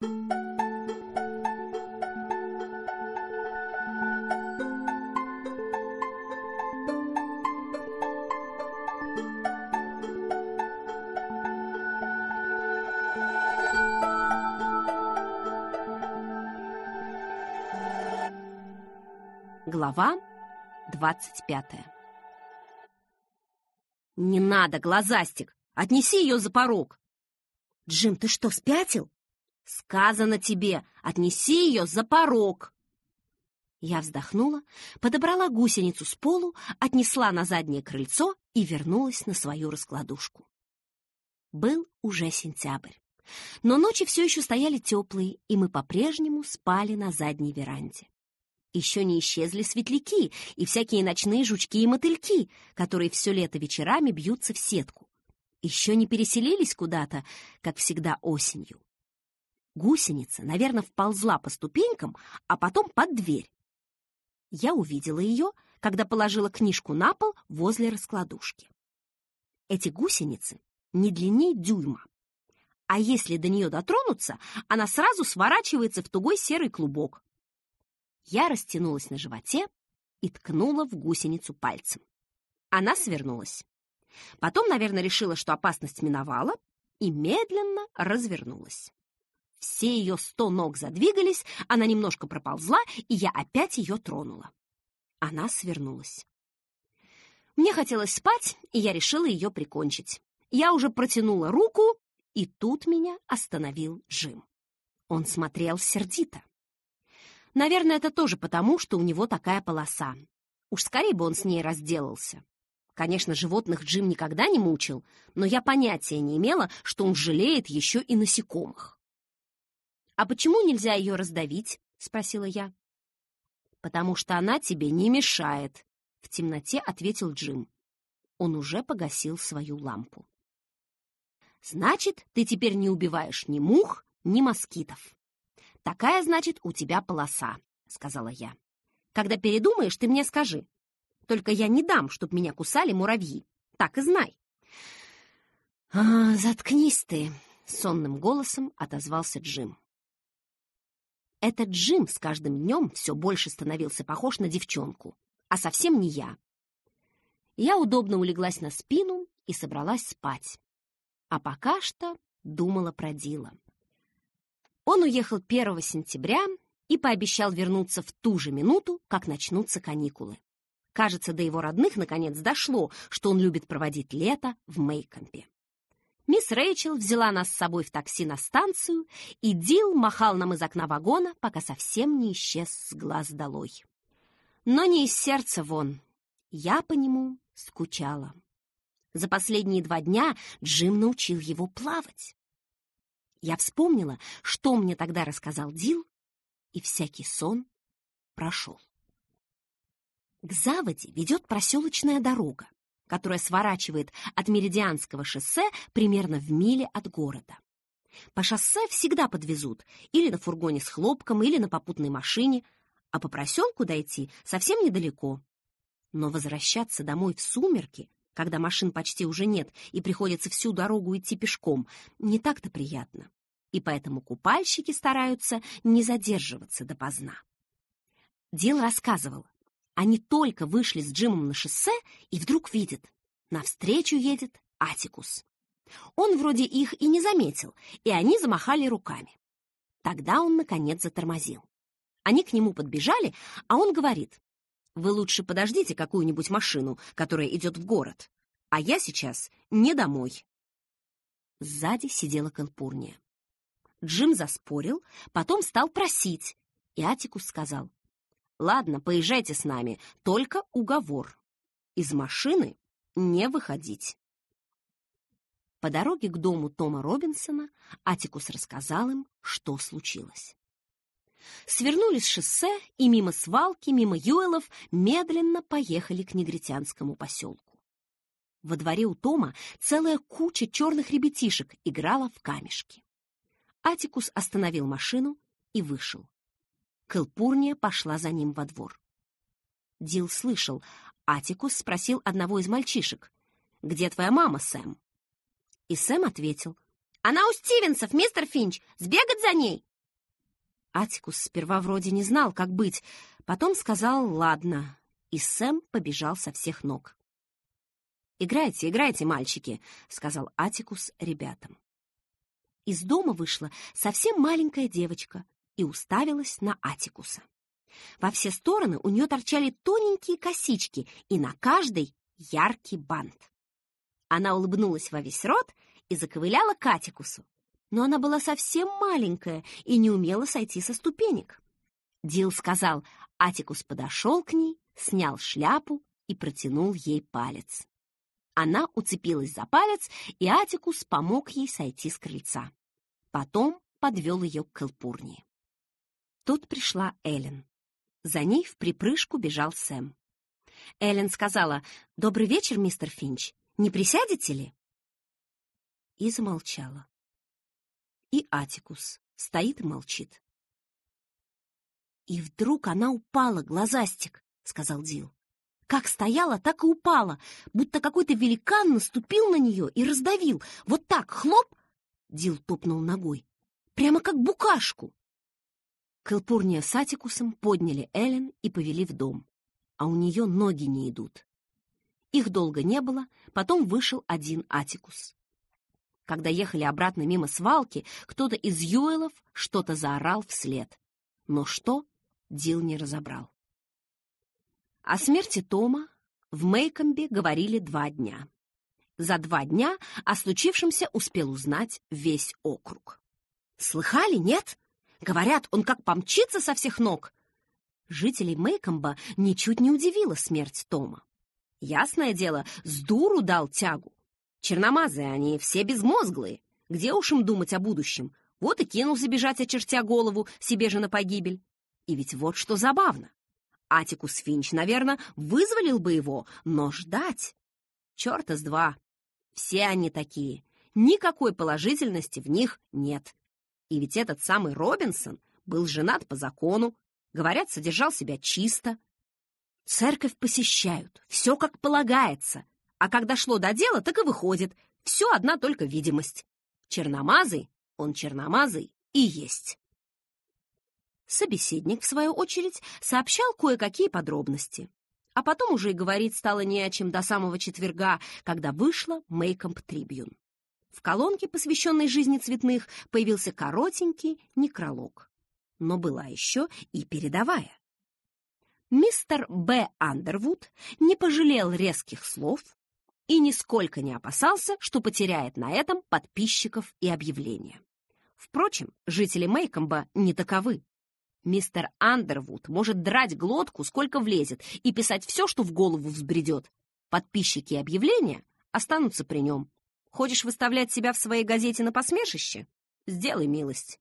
Глава двадцать пятая «Не надо, глазастик! Отнеси ее за порог!» «Джим, ты что, спятил?» «Сказано тебе, отнеси ее за порог!» Я вздохнула, подобрала гусеницу с полу, отнесла на заднее крыльцо и вернулась на свою раскладушку. Был уже сентябрь, но ночи все еще стояли теплые, и мы по-прежнему спали на задней веранде. Еще не исчезли светляки и всякие ночные жучки и мотыльки, которые все лето вечерами бьются в сетку. Еще не переселились куда-то, как всегда осенью. Гусеница, наверное, вползла по ступенькам, а потом под дверь. Я увидела ее, когда положила книжку на пол возле раскладушки. Эти гусеницы не длиннее дюйма. А если до нее дотронуться, она сразу сворачивается в тугой серый клубок, я растянулась на животе и ткнула в гусеницу пальцем. Она свернулась. Потом, наверное, решила, что опасность миновала, и медленно развернулась. Все ее сто ног задвигались, она немножко проползла, и я опять ее тронула. Она свернулась. Мне хотелось спать, и я решила ее прикончить. Я уже протянула руку, и тут меня остановил Джим. Он смотрел сердито. Наверное, это тоже потому, что у него такая полоса. Уж скорее бы он с ней разделался. Конечно, животных Джим никогда не мучил, но я понятия не имела, что он жалеет еще и насекомых. «А почему нельзя ее раздавить?» — спросила я. «Потому что она тебе не мешает», — в темноте ответил Джим. Он уже погасил свою лампу. «Значит, ты теперь не убиваешь ни мух, ни москитов». «Такая, значит, у тебя полоса», — сказала я. «Когда передумаешь, ты мне скажи. Только я не дам, чтоб меня кусали муравьи. Так и знай». «А, заткнись ты», — сонным голосом отозвался Джим. Этот Джим с каждым днем все больше становился похож на девчонку, а совсем не я. Я удобно улеглась на спину и собралась спать. А пока что думала про Дила. Он уехал 1 сентября и пообещал вернуться в ту же минуту, как начнутся каникулы. Кажется, до его родных наконец дошло, что он любит проводить лето в Мейкомпе. Мисс Рэйчел взяла нас с собой в такси на станцию, и Дил махал нам из окна вагона, пока совсем не исчез с глаз долой. Но не из сердца вон. Я по нему скучала. За последние два дня Джим научил его плавать. Я вспомнила, что мне тогда рассказал Дил, и всякий сон прошел. К заводе ведет проселочная дорога, которая сворачивает от Меридианского шоссе примерно в миле от города. По шоссе всегда подвезут или на фургоне с хлопком, или на попутной машине, а по проселку дойти совсем недалеко. Но возвращаться домой в сумерки когда машин почти уже нет и приходится всю дорогу идти пешком, не так-то приятно. И поэтому купальщики стараются не задерживаться допоздна. Дил рассказывал. Они только вышли с Джимом на шоссе и вдруг видят, навстречу едет Атикус. Он вроде их и не заметил, и они замахали руками. Тогда он, наконец, затормозил. Они к нему подбежали, а он говорит, вы лучше подождите какую-нибудь машину, которая идет в город. А я сейчас не домой. Сзади сидела Калпурния. Джим заспорил, потом стал просить, и Атикус сказал, «Ладно, поезжайте с нами, только уговор. Из машины не выходить». По дороге к дому Тома Робинсона Атикус рассказал им, что случилось свернули с шоссе и мимо свалки, мимо юэлов медленно поехали к негритянскому поселку. Во дворе у Тома целая куча черных ребятишек играла в камешки. Атикус остановил машину и вышел. Кэлпурния пошла за ним во двор. Дил слышал. Атикус спросил одного из мальчишек. «Где твоя мама, Сэм?» И Сэм ответил. «Она у Стивенсов, мистер Финч! Сбегать за ней!» Атикус сперва вроде не знал, как быть, потом сказал «ладно», и Сэм побежал со всех ног. «Играйте, играйте, мальчики», — сказал Атикус ребятам. Из дома вышла совсем маленькая девочка и уставилась на Атикуса. Во все стороны у нее торчали тоненькие косички, и на каждой яркий бант. Она улыбнулась во весь рот и заковыляла к Атикусу, но она была совсем маленькая и не умела сойти со ступенек. Дил сказал, Атикус подошел к ней, снял шляпу и протянул ей палец. Она уцепилась за палец, и Атикус помог ей сойти с крыльца. Потом подвел ее к Кэлпурнии. Тут пришла Эллен. За ней в припрыжку бежал Сэм. Эллен сказала, «Добрый вечер, мистер Финч. Не присядете ли?» И замолчала. И Атикус стоит и молчит. «И вдруг она упала, глазастик», — сказал Дил. Как стояла, так и упала, будто какой-то великан наступил на нее и раздавил. Вот так, хлоп! Дил топнул ногой. Прямо как букашку. Кэлпурния с Атикусом подняли Эллен и повели в дом, а у нее ноги не идут. Их долго не было, потом вышел один Атикус. Когда ехали обратно мимо свалки, кто-то из Юэлов что-то заорал вслед. Но что, Дил не разобрал. О смерти Тома в Мейкомбе говорили два дня. За два дня о случившемся успел узнать весь округ. «Слыхали, нет? Говорят, он как помчится со всех ног!» Жителей Мейкомба ничуть не удивила смерть Тома. Ясное дело, с дуру дал тягу. Черномазые они, все безмозглые. Где уж им думать о будущем? Вот и кинулся бежать, очертя голову, себе же на погибель. И ведь вот что забавно. Атикус Финч, наверное, вызволил бы его, но ждать... Черта с два. Все они такие. Никакой положительности в них нет. И ведь этот самый Робинсон был женат по закону, говорят, содержал себя чисто. Церковь посещают, все как полагается. А когда шло до дела, так и выходит. Все одна только видимость. Черномазый, он черномазый и есть. Собеседник, в свою очередь, сообщал кое-какие подробности. А потом уже и говорить стало не о чем до самого четверга, когда вышла Мейкомп Трибьюн. В колонке, посвященной жизни цветных, появился коротенький некролог. Но была еще и передовая. Мистер Б. Андервуд не пожалел резких слов и нисколько не опасался, что потеряет на этом подписчиков и объявления. Впрочем, жители Мейкомба не таковы. Мистер Андервуд может драть глотку, сколько влезет, и писать все, что в голову взбредет. Подписчики и объявления останутся при нем. Хочешь выставлять себя в своей газете на посмешище? Сделай милость.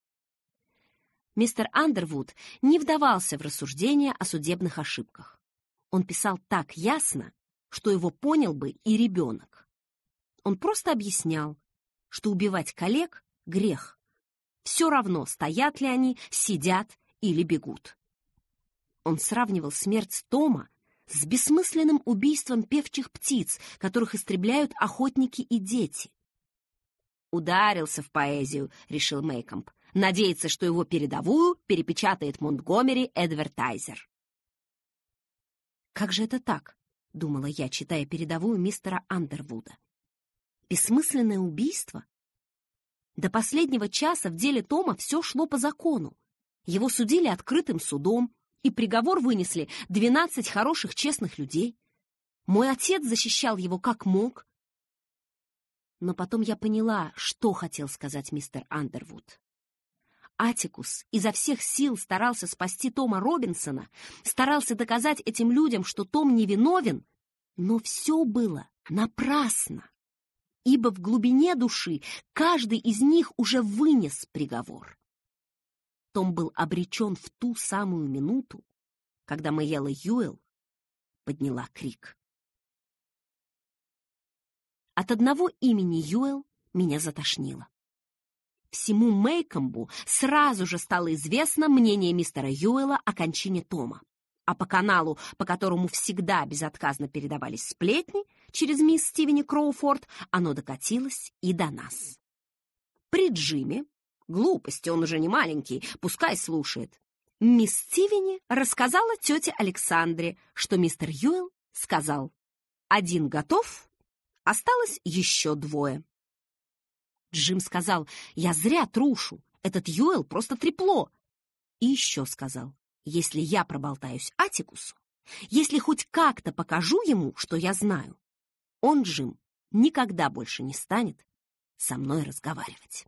Мистер Андервуд не вдавался в рассуждения о судебных ошибках. Он писал так ясно, что его понял бы и ребенок. Он просто объяснял, что убивать коллег — грех. Все равно, стоят ли они, сидят или бегут. Он сравнивал смерть Тома с бессмысленным убийством певчих птиц, которых истребляют охотники и дети. «Ударился в поэзию», — решил Мейкомп. «Надеется, что его передовую перепечатает Монтгомери Эдвертайзер». «Как же это так?» — думала я, читая передовую мистера Андервуда. «Бессмысленное убийство?» До последнего часа в деле Тома все шло по закону. Его судили открытым судом, и приговор вынесли 12 хороших честных людей. Мой отец защищал его как мог. Но потом я поняла, что хотел сказать мистер Андервуд. Атикус изо всех сил старался спасти Тома Робинсона, старался доказать этим людям, что Том невиновен, но все было напрасно, ибо в глубине души каждый из них уже вынес приговор. Том был обречен в ту самую минуту, когда Мэйела Юэл подняла крик. От одного имени Юэл меня затошнило. Всему Мейкомбу сразу же стало известно мнение мистера Юэла о кончине Тома. А по каналу, по которому всегда безотказно передавались сплетни, через мисс Стивени Кроуфорд, оно докатилось и до нас. При Джиме Глупости, он уже не маленький, пускай слушает. Мисс Стивени рассказала тете Александре, что мистер Юэлл сказал «Один готов, осталось еще двое». Джим сказал «Я зря трушу, этот Юэл просто трепло». И еще сказал «Если я проболтаюсь Атикусу, если хоть как-то покажу ему, что я знаю, он, Джим, никогда больше не станет со мной разговаривать».